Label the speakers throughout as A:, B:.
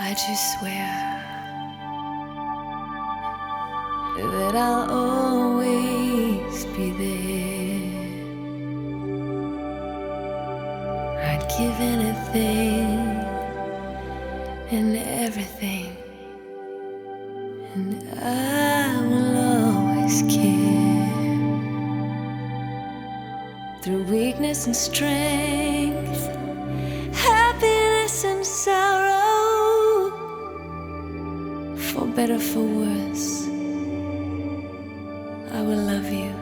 A: I just swear that I'll always be there. I'd give anything and everything, and I will always care through weakness and strength, for better, for worse. I will love you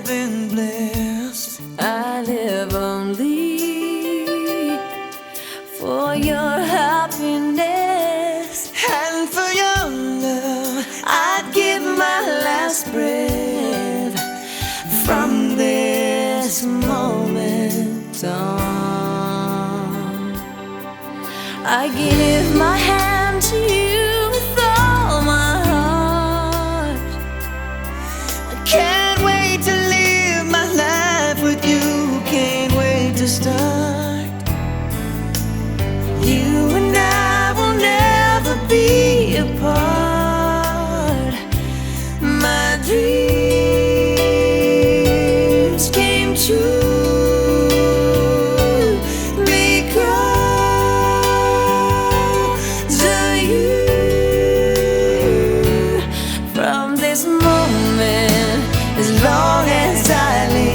B: have been blessed.
A: I live only for your happiness.
B: And for your love,
A: I'd give my last breath from this moment on. I give my hand to you this moment,
B: as long as I live.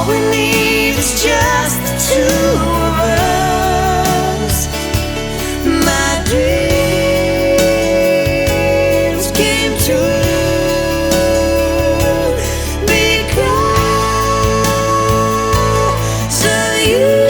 B: All we
A: need is just the two of us. My dreams came true because of you.